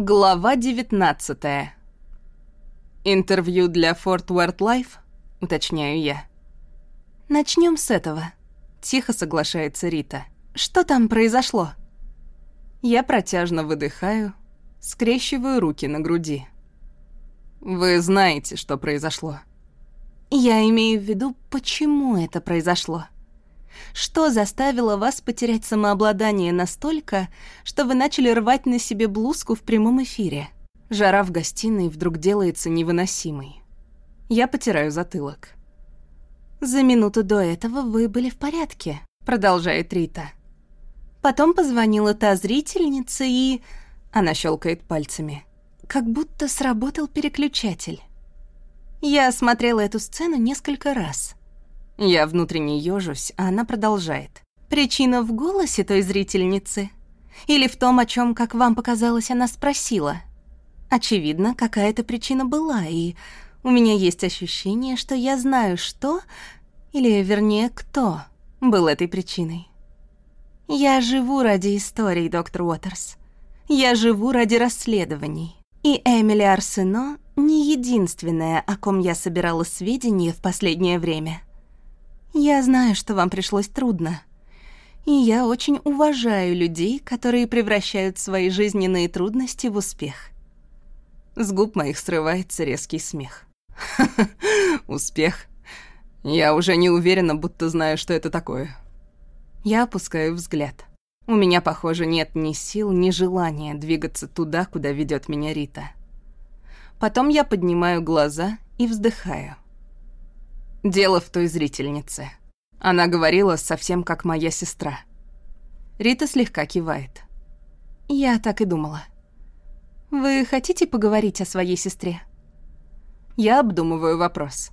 Глава 19 Интервью для Fort Worth Life, уточняю я. Начнем с этого. Тихо соглашается Рита. Что там произошло? Я протяжно выдыхаю, скрещиваю руки на груди. Вы знаете, что произошло. Я имею в виду, почему это произошло. Что заставило вас потерять самообладание настолько, что вы начали рвать на себе блузку в прямом эфире? Жара в гостиной вдруг делается невыносимой. Я потираю затылок. «За минуту до этого вы были в порядке», — продолжает Рита. Потом позвонила та зрительница и... Она щелкает пальцами. Как будто сработал переключатель. Я смотрела эту сцену несколько раз. Я внутренне ёжусь, а она продолжает. Причина в голосе той зрительницы? Или в том, о чем, как вам показалось, она спросила? Очевидно, какая-то причина была, и у меня есть ощущение, что я знаю, что, или, вернее, кто был этой причиной. Я живу ради историй, доктор Уотерс. Я живу ради расследований. И Эмили Арсено не единственная, о ком я собирала сведения в последнее время. Я знаю, что вам пришлось трудно. И я очень уважаю людей, которые превращают свои жизненные трудности в успех. С губ моих срывается резкий смех. Успех? Я уже не уверена, будто знаю, что это такое. Я опускаю взгляд. У меня, похоже, нет ни сил, ни желания двигаться туда, куда ведет меня Рита. Потом я поднимаю глаза и вздыхаю. Дело в той зрительнице. Она говорила совсем как моя сестра. Рита слегка кивает. Я так и думала. Вы хотите поговорить о своей сестре? Я обдумываю вопрос.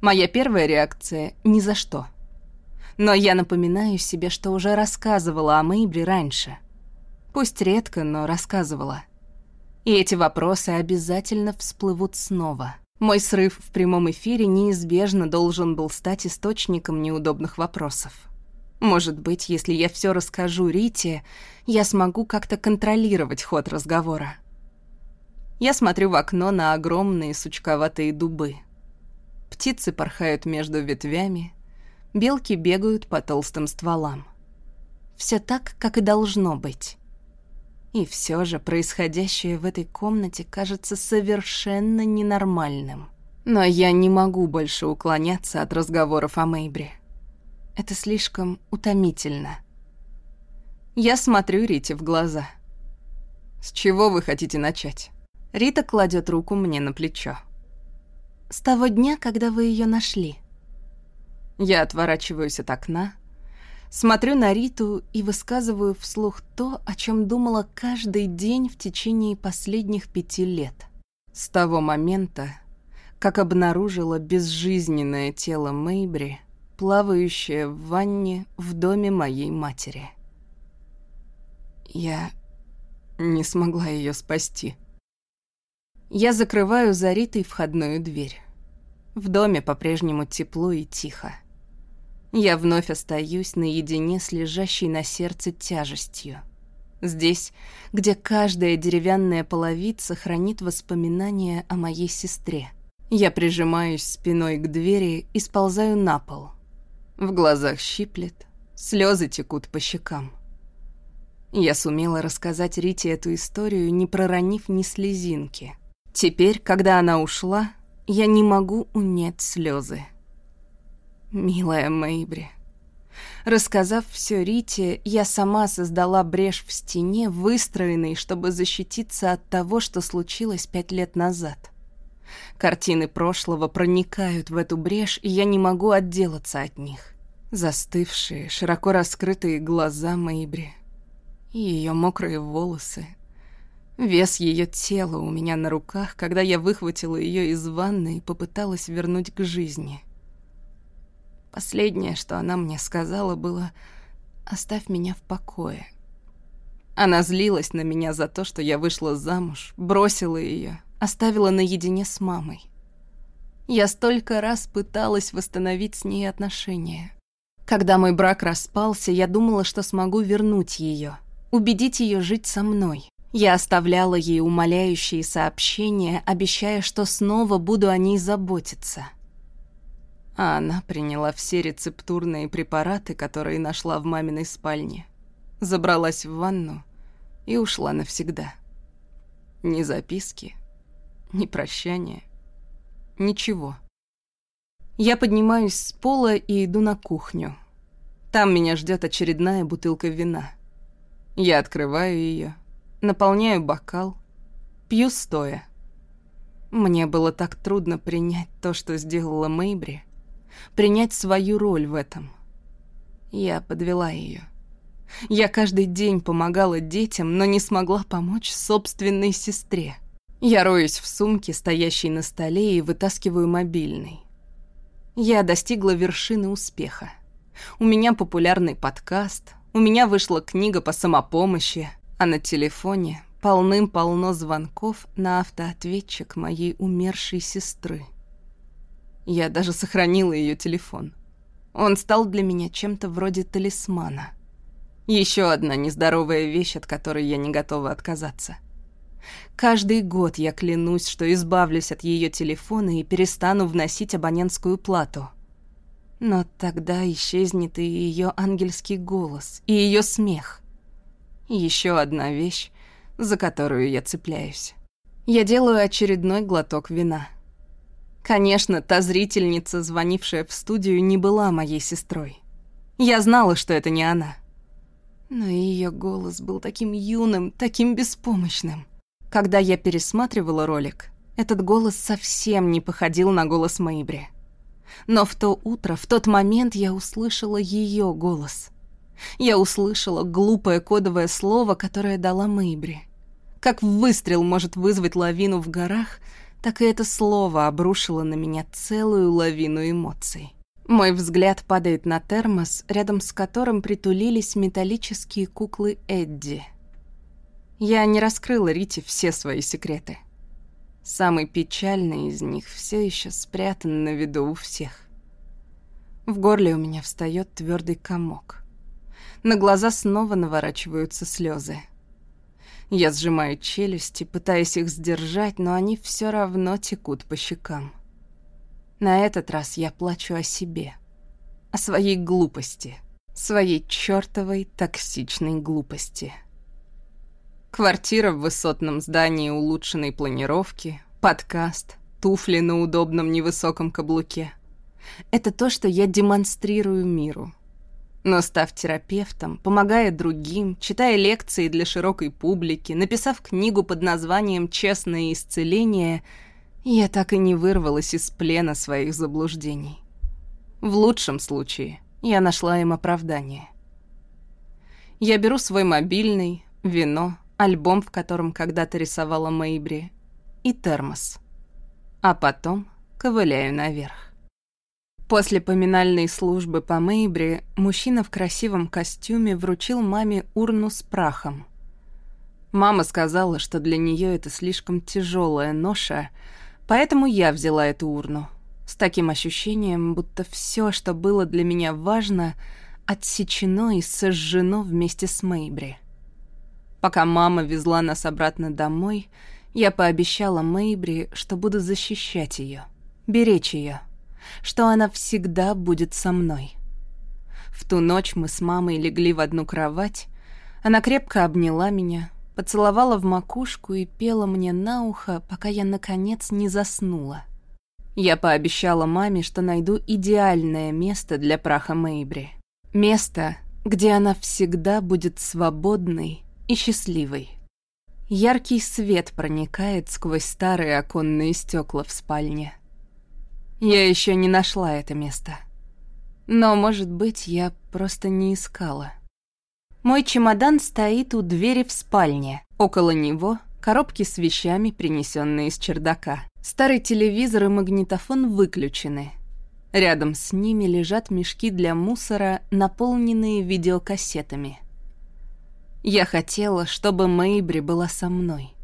Моя первая реакция — ни за что. Но я напоминаю себе, что уже рассказывала о Мэйбри раньше. Пусть редко, но рассказывала. И эти вопросы обязательно всплывут снова. Мой срыв в прямом эфире неизбежно должен был стать источником неудобных вопросов. Может быть, если я все расскажу Рите, я смогу как-то контролировать ход разговора. Я смотрю в окно на огромные сучковатые дубы. Птицы порхают между ветвями, белки бегают по толстым стволам. Все так, как и должно быть. И все же происходящее в этой комнате кажется совершенно ненормальным. Но я не могу больше уклоняться от разговоров о Мейбре. Это слишком утомительно. Я смотрю Рите в глаза. «С чего вы хотите начать?» Рита кладет руку мне на плечо. «С того дня, когда вы ее нашли». Я отворачиваюсь от окна, Смотрю на Риту и высказываю вслух то, о чем думала каждый день в течение последних пяти лет. С того момента, как обнаружила безжизненное тело Мэйбри, плавающее в ванне в доме моей матери. Я не смогла ее спасти. Я закрываю за Ритой входную дверь. В доме по-прежнему тепло и тихо. Я вновь остаюсь наедине с лежащей на сердце тяжестью. Здесь, где каждая деревянная половица хранит воспоминания о моей сестре. Я прижимаюсь спиной к двери и сползаю на пол. В глазах щиплет, слезы текут по щекам. Я сумела рассказать Рите эту историю, не проронив ни слезинки. Теперь, когда она ушла, я не могу унять слезы. Милая Мэйбри. Рассказав все Рите, я сама создала брешь в стене, выстроенной, чтобы защититься от того, что случилось пять лет назад. Картины прошлого проникают в эту брешь, и я не могу отделаться от них. Застывшие, широко раскрытые глаза Мэйбри. Ее мокрые волосы. Вес ее тела у меня на руках, когда я выхватила ее из ванны и попыталась вернуть к жизни. Последнее, что она мне сказала, было «Оставь меня в покое». Она злилась на меня за то, что я вышла замуж, бросила ее, оставила наедине с мамой. Я столько раз пыталась восстановить с ней отношения. Когда мой брак распался, я думала, что смогу вернуть ее, убедить ее жить со мной. Я оставляла ей умоляющие сообщения, обещая, что снова буду о ней заботиться. А она приняла все рецептурные препараты, которые нашла в маминой спальне, забралась в ванну и ушла навсегда. Ни записки, ни прощания, ничего. Я поднимаюсь с пола и иду на кухню. Там меня ждет очередная бутылка вина. Я открываю ее, наполняю бокал, пью стоя. Мне было так трудно принять то, что сделала Мэйбри, принять свою роль в этом. Я подвела ее. Я каждый день помогала детям, но не смогла помочь собственной сестре. Я роюсь в сумке, стоящей на столе, и вытаскиваю мобильный. Я достигла вершины успеха. У меня популярный подкаст, у меня вышла книга по самопомощи, а на телефоне полным-полно звонков на автоответчик моей умершей сестры. Я даже сохранила ее телефон. Он стал для меня чем-то вроде талисмана. Еще одна нездоровая вещь, от которой я не готова отказаться — Каждый год я клянусь, что избавлюсь от ее телефона и перестану вносить абонентскую плату. Но тогда исчезнет и ее ангельский голос, и ее смех. Еще одна вещь, за которую я цепляюсь. Я делаю очередной глоток вина. Конечно, та зрительница, звонившая в студию, не была моей сестрой. Я знала, что это не она. Но ее голос был таким юным, таким беспомощным. Когда я пересматривала ролик, этот голос совсем не походил на голос Мэйбри. Но в то утро, в тот момент я услышала ее голос. Я услышала глупое кодовое слово, которое дала Мэйбри. Как выстрел может вызвать лавину в горах, так и это слово обрушило на меня целую лавину эмоций. Мой взгляд падает на термос, рядом с которым притулились металлические куклы Эдди — я не раскрыла Рите все свои секреты. Самый печальный из них все еще спрятан на виду у всех. В горле у меня встает твердый комок. На глаза снова наворачиваются слезы. Я сжимаю челюсти, пытаясь их сдержать, но они все равно текут по щекам. На этот раз я плачу о себе, о своей глупости, своей чертовой токсичной глупости. Квартира в высотном здании улучшенной планировки, подкаст, туфли на удобном невысоком каблуке. Это то, что я демонстрирую миру. Но став терапевтом, помогая другим, читая лекции для широкой публики, написав книгу под названием «Честное исцеление», я так и не вырвалась из плена своих заблуждений. В лучшем случае я нашла им оправдание. Я беру свой мобильный, вино, альбом, в котором когда-то рисовала Мэйбри, и термос. А потом ковыляю наверх. После поминальной службы по Мэйбри мужчина в красивом костюме вручил маме урну с прахом. Мама сказала, что для нее это слишком тяжелая ноша, поэтому я взяла эту урну. С таким ощущением, будто все, что было для меня важно, отсечено и сожжено вместе с Мэйбри. Пока мама везла нас обратно домой, я пообещала Мэйбри, что буду защищать ее, беречь ее, что она всегда будет со мной. В ту ночь мы с мамой легли в одну кровать, она крепко обняла меня, поцеловала в макушку и пела мне на ухо, пока я, наконец, не заснула. Я пообещала маме, что найду идеальное место для праха Мэйбри. Место, где она всегда будет свободной и счастливой. Яркий свет проникает сквозь старые оконные стекла в спальне. Я еще не нашла это место. Но, может быть, я просто не искала. Мой чемодан стоит у двери в спальне. Около него коробки с вещами, принесенные из чердака. Старый телевизор и магнитофон выключены. Рядом с ними лежат мешки для мусора, наполненные видеокассетами. Я хотела, чтобы Мэйбри была со мной.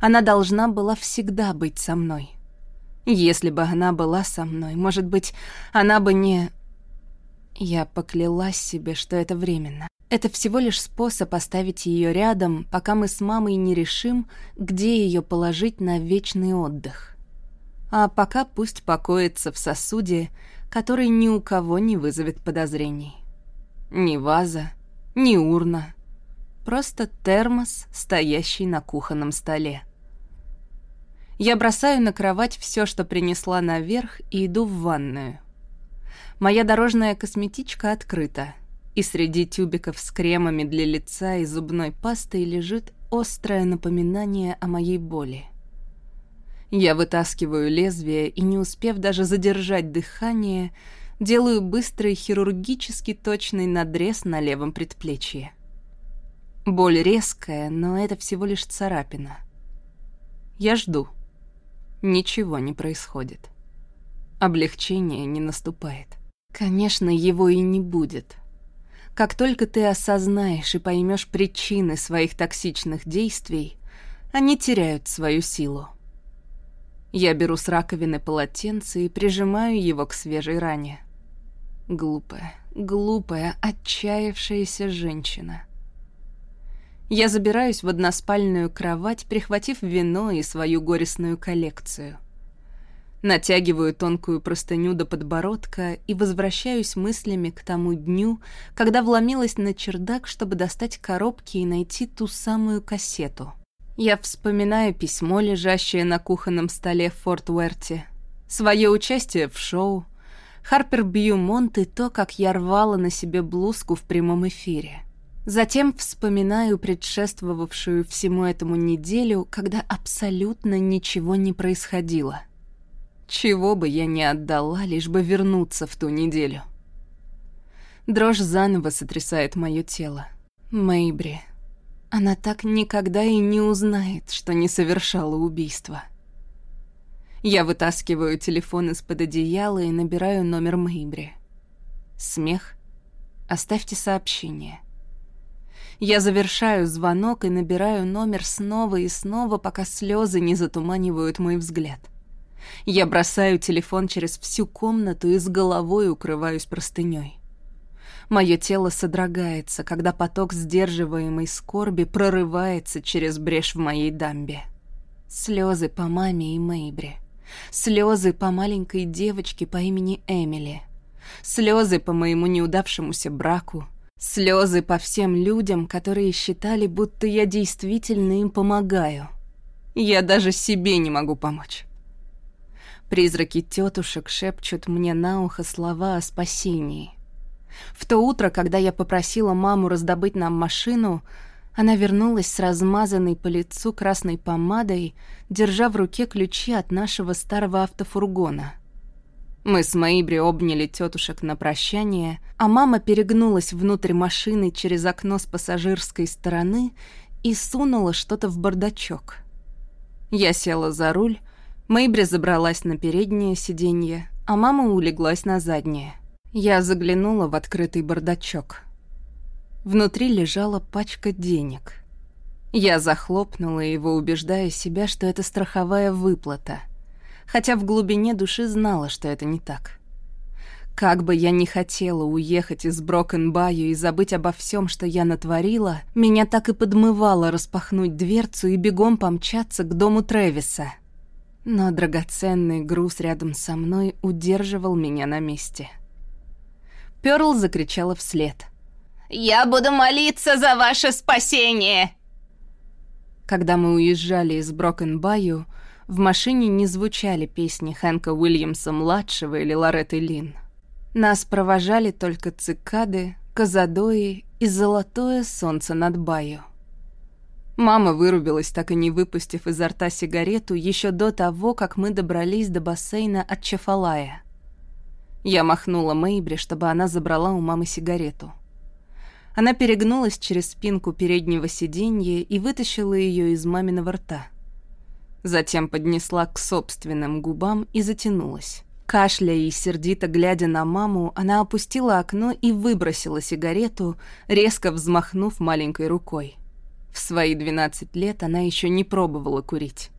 Она должна была всегда быть со мной. Если бы она была со мной, может быть, она бы не... Я поклялась себе, что это временно. Это всего лишь способ оставить ее рядом, пока мы с мамой не решим, где ее положить на вечный отдых. А пока пусть покоится в сосуде, который ни у кого не вызовет подозрений. Ни ваза, ни урна. Просто термос, стоящий на кухонном столе. Я бросаю на кровать все, что принесла наверх, и иду в ванную. Моя дорожная косметичка открыта, и среди тюбиков с кремами для лица и зубной пастой лежит острое напоминание о моей боли. Я вытаскиваю лезвие и, не успев даже задержать дыхание, делаю быстрый хирургически точный надрез на левом предплечье. Боль резкая, но это всего лишь царапина. Я жду. Ничего не происходит. Облегчение не наступает. Конечно, его и не будет. Как только ты осознаешь и поймешь причины своих токсичных действий, они теряют свою силу. Я беру с раковины полотенце и прижимаю его к свежей ране. Глупая, глупая, отчаявшаяся женщина. Я забираюсь в односпальную кровать, прихватив вино и свою горестную коллекцию. Натягиваю тонкую простыню до подбородка и возвращаюсь мыслями к тому дню, когда вломилась на чердак, чтобы достать коробки и найти ту самую кассету. Я вспоминаю письмо, лежащее на кухонном столе в Форт Уэрте, свое участие в шоу, Харпер Бьюмонт и то, как я рвала на себе блузку в прямом эфире. Затем вспоминаю предшествовавшую всему этому неделю, когда абсолютно ничего не происходило. Чего бы я ни отдала, лишь бы вернуться в ту неделю. Дрожь заново сотрясает мое тело. Мэйбри. Она так никогда и не узнает, что не совершала убийство. Я вытаскиваю телефон из-под одеяла и набираю номер Мэйбри. Смех. Оставьте сообщение. Я завершаю звонок и набираю номер снова и снова, пока слезы не затуманивают мой взгляд. Я бросаю телефон через всю комнату и с головой укрываюсь простыней. Мое тело содрогается, когда поток сдерживаемой скорби прорывается через брешь в моей дамбе. Слезы по маме и Мэйбре. Слезы по маленькой девочке по имени Эмили. Слезы по моему неудавшемуся браку. Слезы по всем людям, которые считали, будто я действительно им помогаю. Я даже себе не могу помочь. Призраки тетушек шепчут мне на ухо слова о спасении. В то утро, когда я попросила маму раздобыть нам машину, она вернулась с размазанной по лицу красной помадой, держа в руке ключи от нашего старого автофургона — мы с Маибри обняли тетушек на прощание, а мама перегнулась внутрь машины через окно с пассажирской стороны и сунула что-то в бардачок. Я села за руль, Мэйбри забралась на переднее сиденье, а мама улеглась на заднее. Я заглянула в открытый бардачок. Внутри лежала пачка денег. Я захлопнула его, убеждая себя, что это страховая выплата — хотя в глубине души знала, что это не так. Как бы я ни хотела уехать из Брокенбаю и забыть обо всем, что я натворила, меня так и подмывало распахнуть дверцу и бегом помчаться к дому Трэвиса. Но драгоценный груз рядом со мной удерживал меня на месте. Пёрл закричала вслед. «Я буду молиться за ваше спасение!» Когда мы уезжали из Брокенбаю, в машине не звучали песни Хэнка Уильямса-младшего или Лоретты Лин. Нас провожали только цикады, казадои и золотое солнце над Баю. Мама вырубилась, так и не выпустив изо рта сигарету, еще до того, как мы добрались до бассейна от Чефалая. Я махнула Мэйбри, чтобы она забрала у мамы сигарету. Она перегнулась через спинку переднего сиденья и вытащила ее из маминого рта — Затем поднесла к собственным губам и затянулась. Кашляя и сердито глядя на маму, она опустила окно и выбросила сигарету, резко взмахнув маленькой рукой. В свои 12 лет она еще не пробовала курить.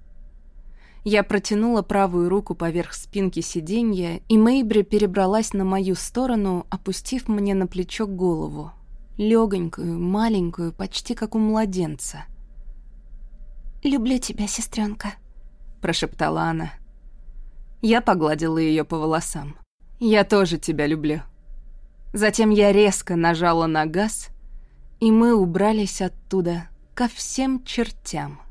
Я протянула правую руку поверх спинки сиденья, и Мейбри перебралась на мою сторону, опустив мне на плечо голову. Легонькую, маленькую, почти как у младенца. «Люблю тебя, сестренка», — прошептала она. Я погладила ее по волосам. «Я тоже тебя люблю». Затем я резко нажала на газ, и мы убрались оттуда ко всем чертям.